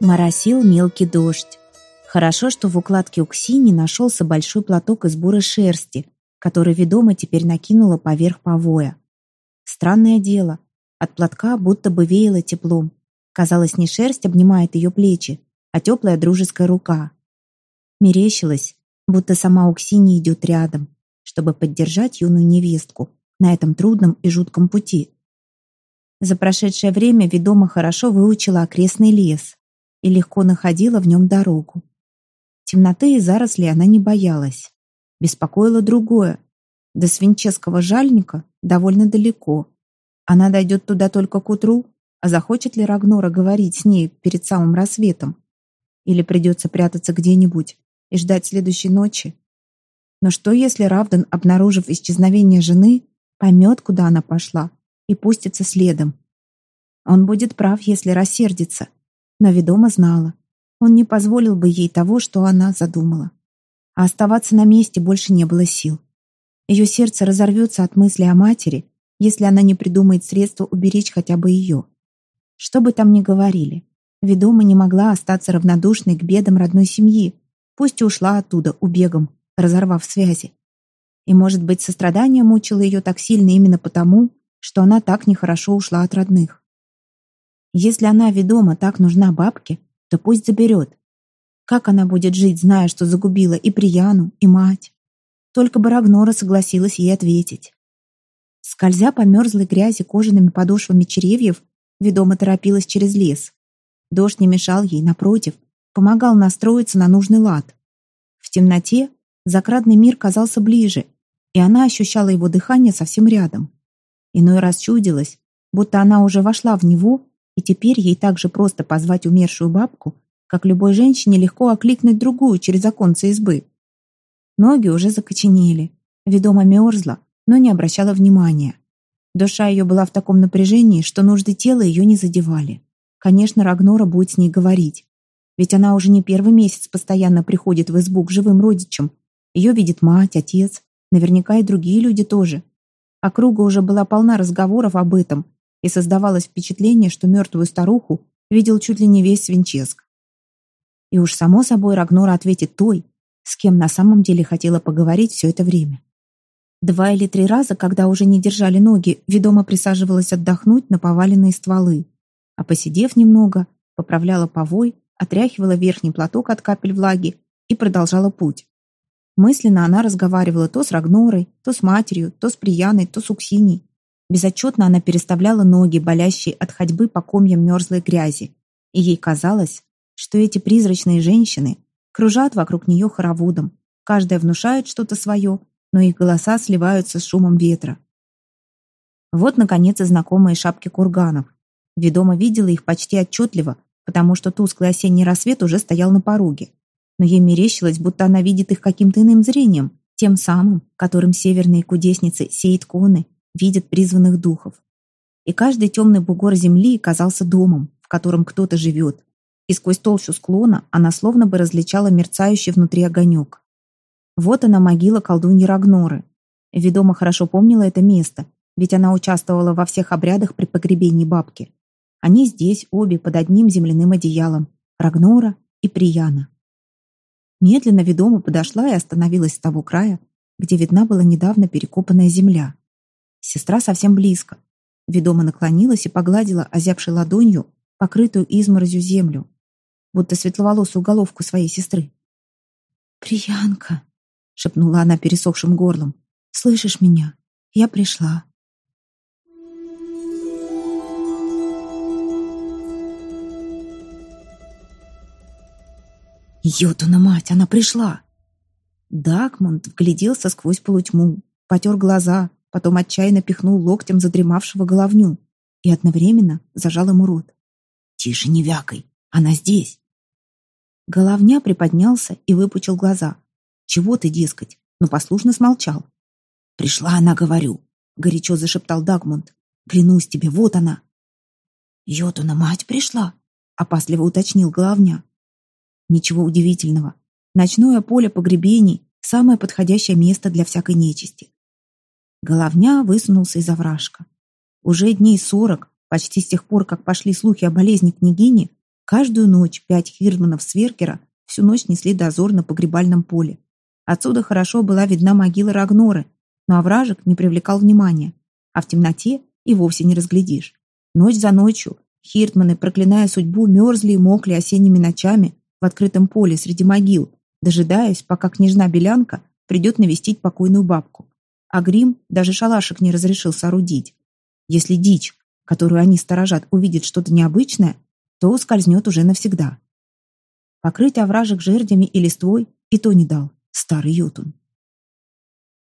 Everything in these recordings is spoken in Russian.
Моросил мелкий дождь. Хорошо, что в укладке у Ксини нашелся большой платок из бурой шерсти, который ведомо теперь накинула поверх повоя. Странное дело, от платка будто бы веяло теплом. Казалось, не шерсть обнимает ее плечи, а теплая дружеская рука. Мерещилось, будто сама Уксини идет рядом, чтобы поддержать юную невестку на этом трудном и жутком пути. За прошедшее время ведома хорошо выучила окрестный лес и легко находила в нем дорогу. Темноты и зарослей она не боялась. Беспокоило другое. До свинческого жальника довольно далеко. Она дойдет туда только к утру, а захочет ли Рагнора говорить с ней перед самым рассветом? Или придется прятаться где-нибудь и ждать следующей ночи? Но что, если Равдан, обнаружив исчезновение жены, поймет, куда она пошла, и пустится следом? Он будет прав, если рассердится – но ведома знала. Он не позволил бы ей того, что она задумала. А оставаться на месте больше не было сил. Ее сердце разорвется от мысли о матери, если она не придумает средства уберечь хотя бы ее. Что бы там ни говорили, ведома не могла остаться равнодушной к бедам родной семьи, пусть и ушла оттуда убегом, разорвав связи. И, может быть, сострадание мучило ее так сильно именно потому, что она так нехорошо ушла от родных. Если она ведома так нужна бабке, то пусть заберет. Как она будет жить, зная, что загубила и Прияну, и мать? Только бы Рагнора согласилась ей ответить. Скользя по мерзлой грязи кожаными подошвами черевьев, ведома торопилась через лес. Дождь не мешал ей, напротив, помогал настроиться на нужный лад. В темноте закрадный мир казался ближе, и она ощущала его дыхание совсем рядом. Иной раз чудилось, будто она уже вошла в него и теперь ей так же просто позвать умершую бабку, как любой женщине легко окликнуть другую через оконце избы. Ноги уже закоченели, ведомо мерзла, но не обращала внимания. Душа ее была в таком напряжении, что нужды тела ее не задевали. Конечно, Рагнора будет с ней говорить. Ведь она уже не первый месяц постоянно приходит в избу к живым родичам. Ее видит мать, отец, наверняка и другие люди тоже. Округа уже была полна разговоров об этом, и создавалось впечатление, что мертвую старуху видел чуть ли не весь Винческ. И уж само собой Рагнора ответит той, с кем на самом деле хотела поговорить все это время. Два или три раза, когда уже не держали ноги, ведомо присаживалась отдохнуть на поваленные стволы, а посидев немного, поправляла повой, отряхивала верхний платок от капель влаги и продолжала путь. Мысленно она разговаривала то с Рагнорой, то с матерью, то с Прияной, то с Уксиней. Безотчетно она переставляла ноги, болящие от ходьбы по комьям мерзлой грязи. И ей казалось, что эти призрачные женщины кружат вокруг нее хороводом. Каждая внушает что-то свое, но их голоса сливаются с шумом ветра. Вот, наконец, и знакомые шапки курганов. Ведома видела их почти отчетливо, потому что тусклый осенний рассвет уже стоял на пороге. Но ей мерещилось, будто она видит их каким-то иным зрением, тем самым, которым северные кудесницы сеют коны видят призванных духов. И каждый темный бугор земли казался домом, в котором кто-то живет, и сквозь толщу склона она словно бы различала мерцающий внутри огонек. Вот она могила колдуньи Рагноры. Ведома хорошо помнила это место, ведь она участвовала во всех обрядах при погребении бабки. Они здесь, обе, под одним земляным одеялом. Рагнора и Прияна. Медленно ведома подошла и остановилась с того края, где видна была недавно перекопанная земля. Сестра совсем близко. Ведома наклонилась и погладила озябшей ладонью покрытую изморозью землю, будто светловолосую головку своей сестры. «Приянка!» — шепнула она пересохшим горлом. «Слышишь меня? Я пришла». Йотуна мать, она пришла! Дакмунд вгляделся сквозь полутьму, потер глаза, потом отчаянно пихнул локтем задремавшего головню и одновременно зажал ему рот. «Тише, не вякай! Она здесь!» Головня приподнялся и выпучил глаза. «Чего ты, дескать?» Но послушно смолчал. «Пришла она, говорю!» — горячо зашептал Дагмунд. «Клянусь тебе, вот она!» «Йотуна мать пришла!» — опасливо уточнил Головня. Ничего удивительного. Ночное поле погребений — самое подходящее место для всякой нечисти. Головня высунулся из овражка. Уже дней сорок, почти с тех пор, как пошли слухи о болезни княгини, Каждую ночь пять хирдманов Сверкера всю ночь несли дозор на погребальном поле. Отсюда хорошо была видна могила Рагноры, но овражек не привлекал внимания, а в темноте и вовсе не разглядишь. Ночь за ночью хиртманы, проклиная судьбу, мерзли и мокли осенними ночами в открытом поле среди могил, дожидаясь, пока княжна Белянка придет навестить покойную бабку. А Грим даже шалашик не разрешил соорудить. Если дичь, которую они сторожат, увидит что-то необычное, то ускользнет уже навсегда. Покрыть овражек жердями и листвой и то не дал старый Ютун.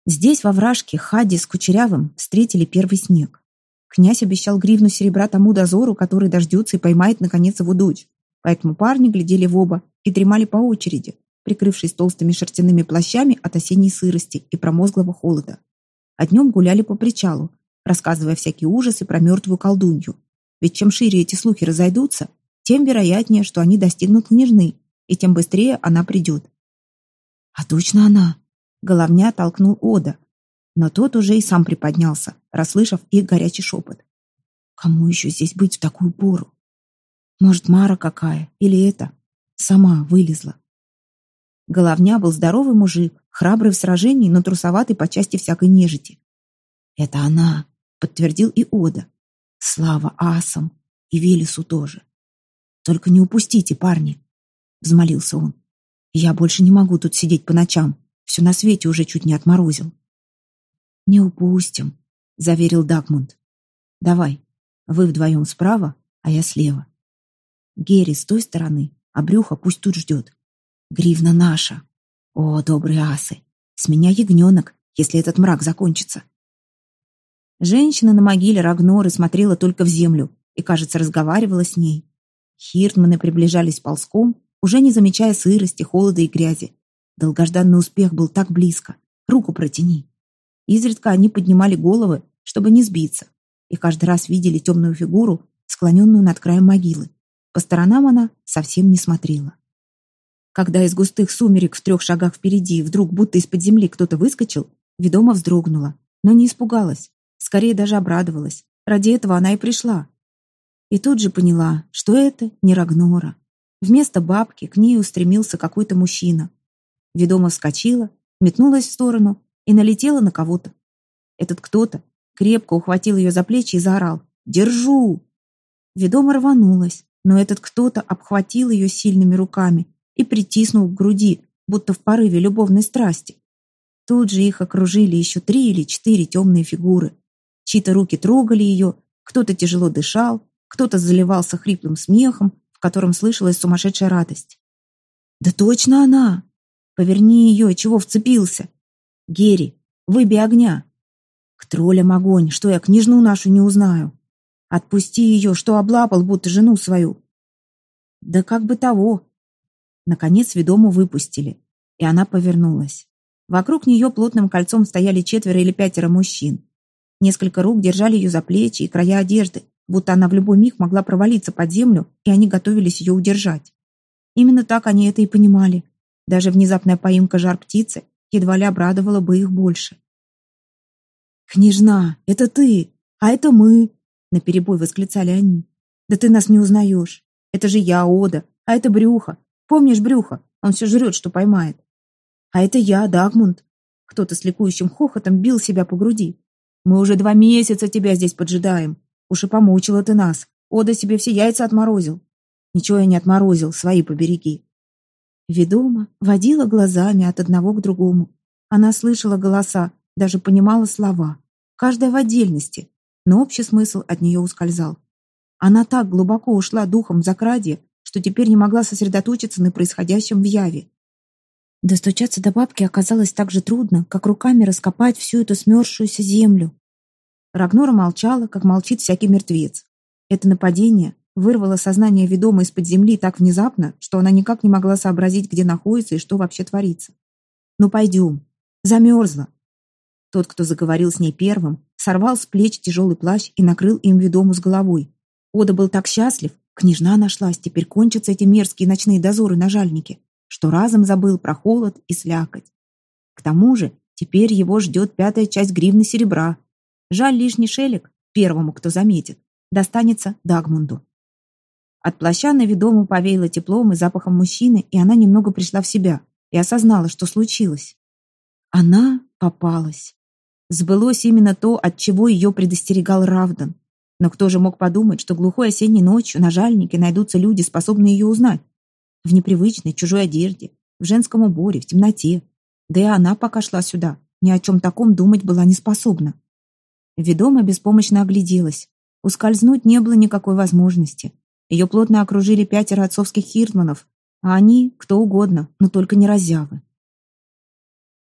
Здесь, во вражке, Хади с Кучерявым встретили первый снег. Князь обещал гривну серебра тому дозору, который дождется и поймает, наконец, его дочь. Поэтому парни глядели в оба и дремали по очереди, прикрывшись толстыми шерстяными плащами от осенней сырости и промозглого холода. А днем гуляли по причалу, рассказывая всякие ужасы про мертвую колдунью. Ведь чем шире эти слухи разойдутся, тем вероятнее, что они достигнут княжны, и тем быстрее она придет. «А точно она!» Головня толкнул Ода, но тот уже и сам приподнялся, расслышав их горячий шепот. «Кому еще здесь быть в такую пору? Может, Мара какая? Или это? Сама вылезла?» Головня был здоровый мужик, храбрый в сражении, но трусоватый по части всякой нежити. «Это она», — подтвердил и Ода. «Слава асам и Велесу тоже. Только не упустите, парни», — взмолился он. «Я больше не могу тут сидеть по ночам. Все на свете уже чуть не отморозил». «Не упустим», — заверил Дагмунд. «Давай, вы вдвоем справа, а я слева. Герри с той стороны, а брюхо пусть тут ждет. Гривна наша. О, добрые асы, с меня ягненок, если этот мрак закончится». Женщина на могиле Рагноры смотрела только в землю и, кажется, разговаривала с ней. Хиртманы приближались ползком, уже не замечая сырости, холода и грязи. Долгожданный успех был так близко. Руку протяни. Изредка они поднимали головы, чтобы не сбиться, и каждый раз видели темную фигуру, склоненную над краем могилы. По сторонам она совсем не смотрела. Когда из густых сумерек в трех шагах впереди вдруг будто из-под земли кто-то выскочил, ведома вздрогнула, но не испугалась, скорее даже обрадовалась. Ради этого она и пришла. И тут же поняла, что это не Рагнора. Вместо бабки к ней устремился какой-то мужчина. Ведома вскочила, метнулась в сторону и налетела на кого-то. Этот кто-то крепко ухватил ее за плечи и заорал «Держу!». Ведома рванулась, но этот кто-то обхватил ее сильными руками и притиснул к груди, будто в порыве любовной страсти. Тут же их окружили еще три или четыре темные фигуры. Чьи-то руки трогали ее, кто-то тяжело дышал, кто-то заливался хриплым смехом, в котором слышалась сумасшедшая радость. «Да точно она! Поверни ее, чего вцепился? Герри, выбей огня. К троллям огонь, что я княжну нашу не узнаю. Отпусти ее, что облапал, будто жену свою. Да как бы того. Наконец ведому выпустили, и она повернулась. Вокруг нее плотным кольцом стояли четверо или пятеро мужчин. Несколько рук держали ее за плечи и края одежды, будто она в любой миг могла провалиться под землю, и они готовились ее удержать. Именно так они это и понимали. Даже внезапная поимка жар птицы едва ли обрадовало бы их больше. «Княжна, это ты, а это мы!» — наперебой восклицали они. «Да ты нас не узнаешь. Это же я, Ода, а это Брюхо. Помнишь Брюхо? Он все жрет, что поймает. А это я, Дагмунд». Кто-то с ликующим хохотом бил себя по груди. «Мы уже два месяца тебя здесь поджидаем. Уж и помучила ты нас. Ода себе все яйца отморозил». «Ничего я не отморозил, свои побереги. Ведома водила глазами от одного к другому. Она слышала голоса, даже понимала слова. Каждая в отдельности, но общий смысл от нее ускользал. Она так глубоко ушла духом в закрадье, что теперь не могла сосредоточиться на происходящем в яве. Достучаться до бабки оказалось так же трудно, как руками раскопать всю эту смерзшуюся землю. Рагнора молчала, как молчит всякий мертвец. Это нападение вырвало сознание ведомо из-под земли так внезапно, что она никак не могла сообразить, где находится и что вообще творится. «Ну, пойдем. Замерзла». Тот, кто заговорил с ней первым, сорвал с плеч тяжелый плащ и накрыл им ведому с головой. Ода был так счастлив, княжна нашлась, теперь кончатся эти мерзкие ночные дозоры на жальнике, что разом забыл про холод и слякоть. К тому же теперь его ждет пятая часть гривны серебра. Жаль лишний шелек, первому, кто заметит, достанется Дагмунду. От плаща на ведому повеяло теплом и запахом мужчины, и она немного пришла в себя и осознала, что случилось. Она попалась. Сбылось именно то, от чего ее предостерегал Равдан. Но кто же мог подумать, что глухой осенней ночью на жальнике найдутся люди, способные ее узнать? В непривычной, чужой одежде, в женском уборе, в темноте. Да и она пока шла сюда, ни о чем таком думать была не способна. Ведома беспомощно огляделась. Ускользнуть не было никакой возможности. Ее плотно окружили пятеро отцовских хирдманов, а они кто угодно, но только не разявы.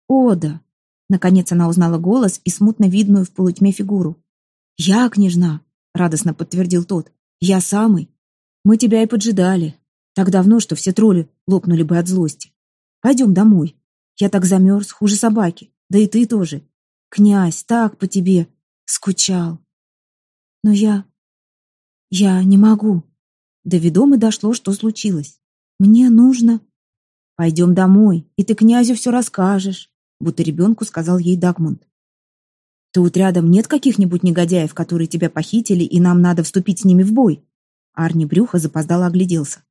«Ода!» Наконец она узнала голос и смутно видную в полутьме фигуру. «Я, княжна!» — радостно подтвердил тот. «Я самый. Мы тебя и поджидали. Так давно, что все тролли лопнули бы от злости. Пойдем домой. Я так замерз, хуже собаки. Да и ты тоже. Князь так по тебе скучал. Но я... я не могу». До ведомы дошло, что случилось. «Мне нужно...» «Пойдем домой, и ты князю все расскажешь будто ребенку сказал ей Дагмунд. «Тут рядом нет каких-нибудь негодяев, которые тебя похитили, и нам надо вступить с ними в бой?» Арни Брюха запоздало огляделся.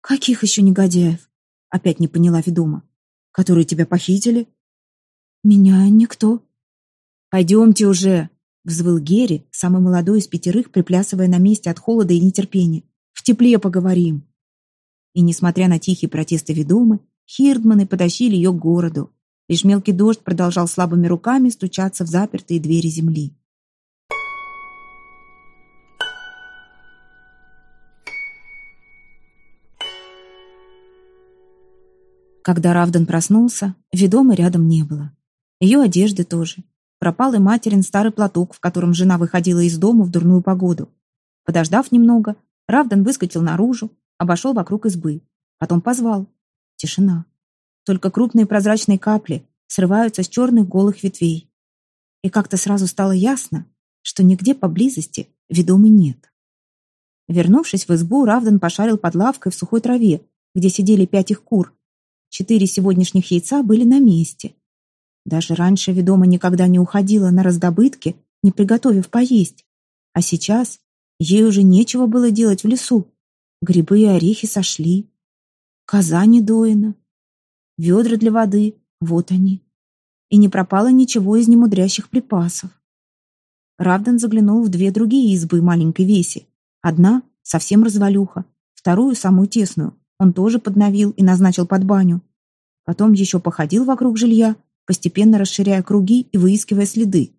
«Каких еще негодяев?» Опять не поняла ведома. «Которые тебя похитили?» «Меня никто». «Пойдемте уже!» Взвыл Герри, самый молодой из пятерых, приплясывая на месте от холода и нетерпения. «В тепле поговорим!» И, несмотря на тихие протесты ведомы, Хирдманы потащили ее к городу. Лишь мелкий дождь продолжал слабыми руками стучаться в запертые двери земли. Когда Равдан проснулся, ведомы рядом не было. Ее одежды тоже. Пропал и материн старый платок, в котором жена выходила из дома в дурную погоду. Подождав немного, Равдан выскочил наружу, обошел вокруг избы. Потом позвал. Тишина. Только крупные прозрачные капли срываются с черных голых ветвей. И как-то сразу стало ясно, что нигде поблизости ведомы нет. Вернувшись в избу, Равдан пошарил под лавкой в сухой траве, где сидели пять их кур. Четыре сегодняшних яйца были на месте. Даже раньше ведома никогда не уходила на раздобытки, не приготовив поесть. А сейчас ей уже нечего было делать в лесу. Грибы и орехи сошли. Коза недоена. Ведра для воды, вот они. И не пропало ничего из немудрящих припасов. Равдан заглянул в две другие избы маленькой веси. Одна — совсем развалюха, вторую, самую тесную, он тоже подновил и назначил под баню. Потом еще походил вокруг жилья, постепенно расширяя круги и выискивая следы.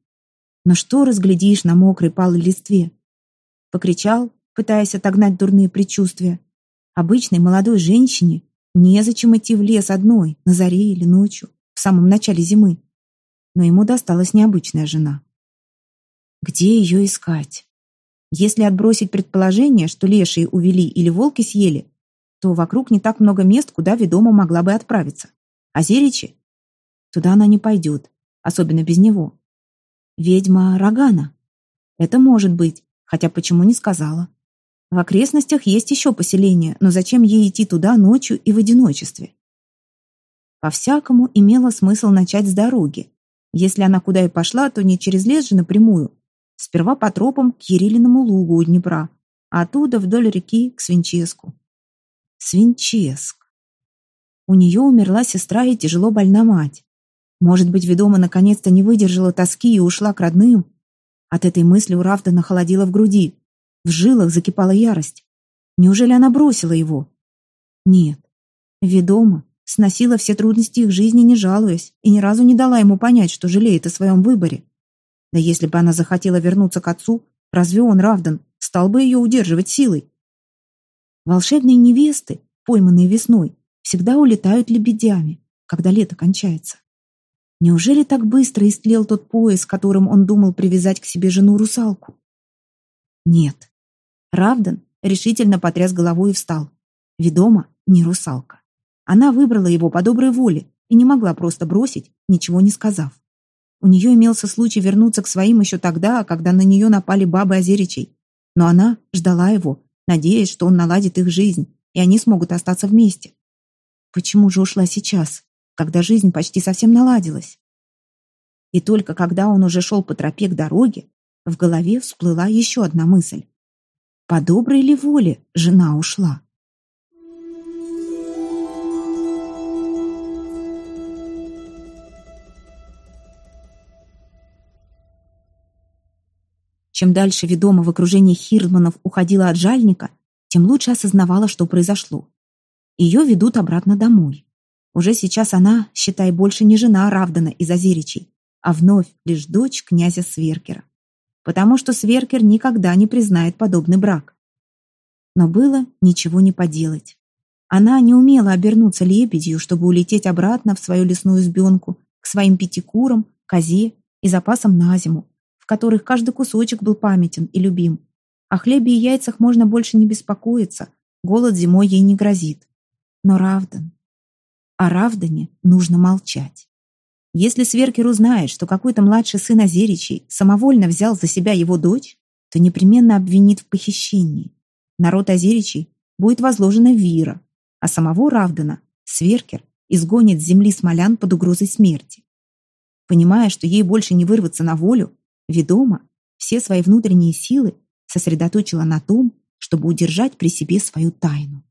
Но что разглядишь на мокрой палой листве? Покричал, пытаясь отогнать дурные предчувствия. Обычной молодой женщине Незачем идти в лес одной, на заре или ночью, в самом начале зимы. Но ему досталась необычная жена. Где ее искать? Если отбросить предположение, что лешие увели или волки съели, то вокруг не так много мест, куда ведома могла бы отправиться. А Зеричи? Туда она не пойдет, особенно без него. Ведьма Рогана. Это может быть, хотя почему не сказала. В окрестностях есть еще поселения, но зачем ей идти туда ночью и в одиночестве? По-всякому имело смысл начать с дороги. Если она куда и пошла, то не через лес же напрямую. Сперва по тропам к Ерилиному лугу у Днепра, а оттуда вдоль реки к Свинческу. Свинческ. У нее умерла сестра и тяжело больна мать. Может быть, ведома наконец-то не выдержала тоски и ушла к родным? От этой мысли у Равдана холодило в груди. В жилах закипала ярость. Неужели она бросила его? Нет. Ведома, сносила все трудности их жизни, не жалуясь, и ни разу не дала ему понять, что жалеет о своем выборе. Да если бы она захотела вернуться к отцу, разве он, Равдан, стал бы ее удерживать силой? Волшебные невесты, пойманные весной, всегда улетают лебедями, когда лето кончается. Неужели так быстро истлел тот пояс, которым он думал привязать к себе жену-русалку? Нет, Равдан решительно потряс головой и встал. Ведома не русалка. Она выбрала его по доброй воле и не могла просто бросить, ничего не сказав. У нее имелся случай вернуться к своим еще тогда, когда на нее напали бабы Озеричей. Но она ждала его, надеясь, что он наладит их жизнь, и они смогут остаться вместе. Почему же ушла сейчас, когда жизнь почти совсем наладилась? И только когда он уже шел по тропе к дороге, в голове всплыла еще одна мысль. По доброй ли воле жена ушла? Чем дальше ведома в окружении Хирдманов уходила от жальника, тем лучше осознавала, что произошло. Ее ведут обратно домой. Уже сейчас она, считай, больше не жена Равдана из Озеричей, а вновь лишь дочь князя Сверкера. Потому что Сверкер никогда не признает подобный брак. Но было ничего не поделать. Она не умела обернуться лебедью, чтобы улететь обратно в свою лесную избенку, к своим пяти курам, козе и запасам на зиму, в которых каждый кусочек был памятен и любим. О хлебе и яйцах можно больше не беспокоиться, голод зимой ей не грозит. Но Равдан... О Равдане нужно молчать. Если Сверкер узнает, что какой-то младший сын Озеричей самовольно взял за себя его дочь, то непременно обвинит в похищении. Народ Озеричей будет возложена вира, а самого Равдана Сверкер изгонит с земли смолян под угрозой смерти. Понимая, что ей больше не вырваться на волю, Ведома все свои внутренние силы сосредоточила на том, чтобы удержать при себе свою тайну.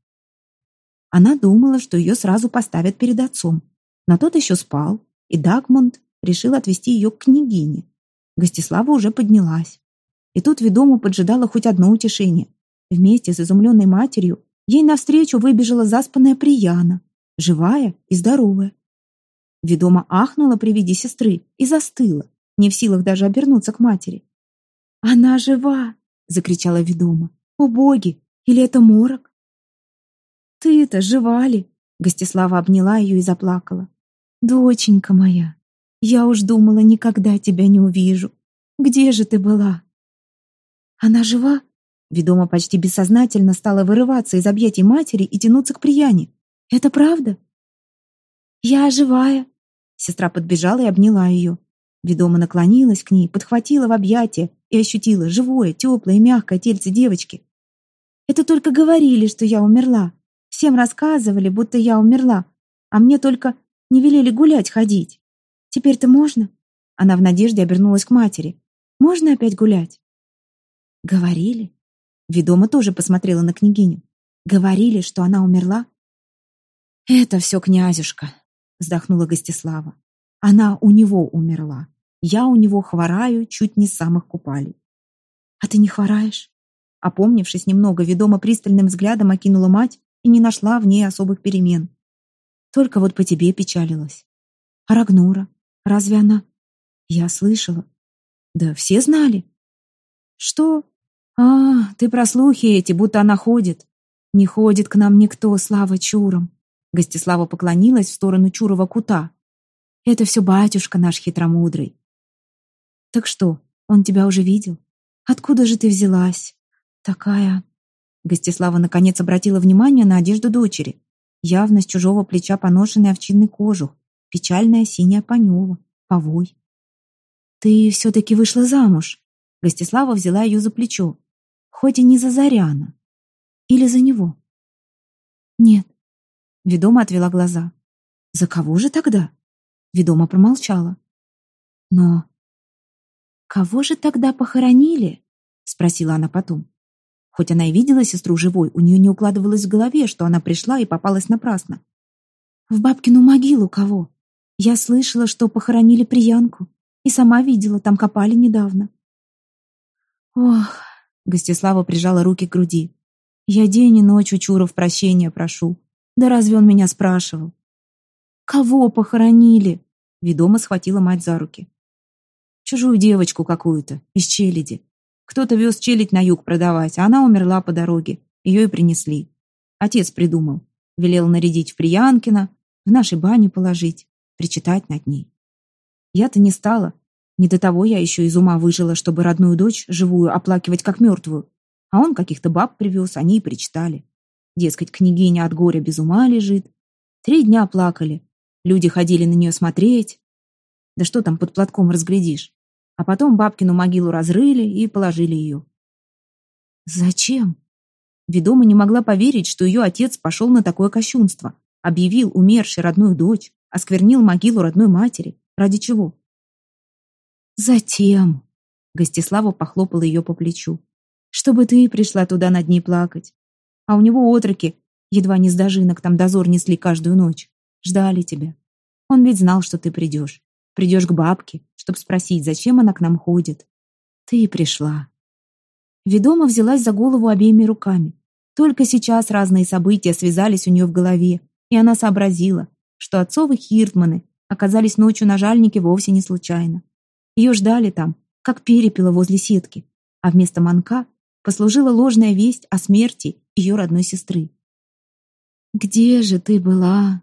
Она думала, что ее сразу поставят перед отцом, но тот еще спал, и Дагмунд решил отвезти ее к княгине. Гостислава уже поднялась. И тут ведому поджидало хоть одно утешение. Вместе с изумленной матерью ей навстречу выбежала заспанная Прияна, живая и здоровая. Ведома ахнула при виде сестры и застыла, не в силах даже обернуться к матери. «Она жива!» — закричала ведома. «О боги! Или это морок?» «Ты-то жива ли?» — Гостислава обняла ее и заплакала. «Доченька моя, я уж думала, никогда тебя не увижу. Где же ты была?» «Она жива?» Ведома почти бессознательно стала вырываться из объятий матери и тянуться к прияне. «Это правда?» «Я живая!» Сестра подбежала и обняла ее. Ведома наклонилась к ней, подхватила в объятия и ощутила живое, теплое и мягкое тельце девочки. «Это только говорили, что я умерла. Всем рассказывали, будто я умерла, а мне только не велели гулять ходить. Теперь-то можно?» Она в надежде обернулась к матери. «Можно опять гулять?» «Говорили?» Ведома тоже посмотрела на княгиню. «Говорили, что она умерла?» «Это все князюшка», — вздохнула Гостислава. «Она у него умерла. Я у него хвораю чуть не с самых купалей. А ты не хвораешь? Опомнившись немного, ведомо пристальным взглядом окинула мать и не нашла в ней особых перемен. Только вот по тебе печалилась. А Рагнура? Разве она? Я слышала. Да все знали. Что? А, ты про слухи эти, будто она ходит. Не ходит к нам никто, слава чурам. Гостислава поклонилась в сторону Чурова кута. Это все батюшка наш хитромудрый. «Так что, он тебя уже видел? Откуда же ты взялась? Такая...» Гостислава наконец обратила внимание на одежду дочери. Явно с чужого плеча поношенный овчинный кожух, печальная синяя панева, повой. «Ты все-таки вышла замуж?» Гостислава взяла ее за плечо. «Хоть и не за Заряна. Или за него?» «Нет». Ведома отвела глаза. «За кого же тогда?» Ведома промолчала. «Но «Кого же тогда похоронили?» — спросила она потом. Хоть она и видела сестру живой, у нее не укладывалось в голове, что она пришла и попалась напрасно. «В бабкину могилу кого? Я слышала, что похоронили приянку, и сама видела, там копали недавно». «Ох!» — Гостислава прижала руки к груди. «Я день и ночь у Чуров прощения прошу. Да разве он меня спрашивал?» «Кого похоронили?» Ведома схватила мать за руки. Чужую девочку какую-то, из челяди. Кто-то вез челядь на юг продавать, а она умерла по дороге. Ее и принесли. Отец придумал. Велел нарядить в Приянкино, в нашей бане положить, причитать над ней. Я-то не стала. Не до того я еще из ума выжила, чтобы родную дочь, живую, оплакивать как мертвую. А он каких-то баб привез, они и причитали. Дескать, княгиня от горя без ума лежит. Три дня плакали. Люди ходили на нее смотреть. Да что там под платком разглядишь? А потом бабкину могилу разрыли и положили ее. Зачем? Ведома не могла поверить, что ее отец пошел на такое кощунство. Объявил умершей родную дочь, осквернил могилу родной матери. Ради чего? Затем. Гостислава похлопала ее по плечу. Чтобы ты пришла туда над ней плакать. А у него отроки, едва не с дожинок, там дозор несли каждую ночь. Ждали тебя. Он ведь знал, что ты придешь. Придешь к бабке, чтобы спросить, зачем она к нам ходит. Ты и пришла. Ведома взялась за голову обеими руками. Только сейчас разные события связались у нее в голове, и она сообразила, что отцовы Хиртманы оказались ночью на жальнике вовсе не случайно. Ее ждали там, как перепела возле сетки, а вместо манка послужила ложная весть о смерти ее родной сестры. «Где же ты была?»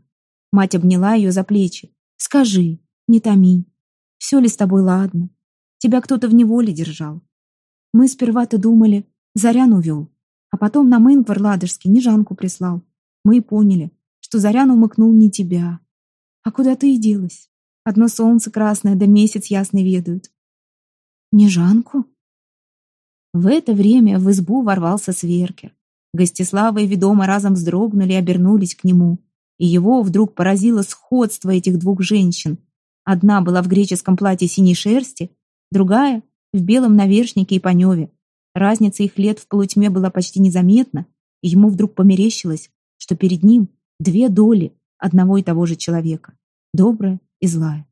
Мать обняла ее за плечи. «Скажи, не томи. Все ли с тобой ладно? Тебя кто-то в неволе держал. Мы сперва-то думали, Зарян увел, а потом нам Ингвар Ладожский Нежанку прислал. Мы и поняли, что Зарян умыкнул не тебя. А куда ты и делась? Одно солнце красное да месяц ясный ведают. Нежанку? В это время в избу ворвался Сверкер. Гостислава и Ведома разом вздрогнули и обернулись к нему. И его вдруг поразило сходство этих двух женщин. Одна была в греческом платье синей шерсти, другая — в белом навершнике и паневе. Разница их лет в полутьме была почти незаметна, и ему вдруг померещилось, что перед ним две доли одного и того же человека — добрая и злая.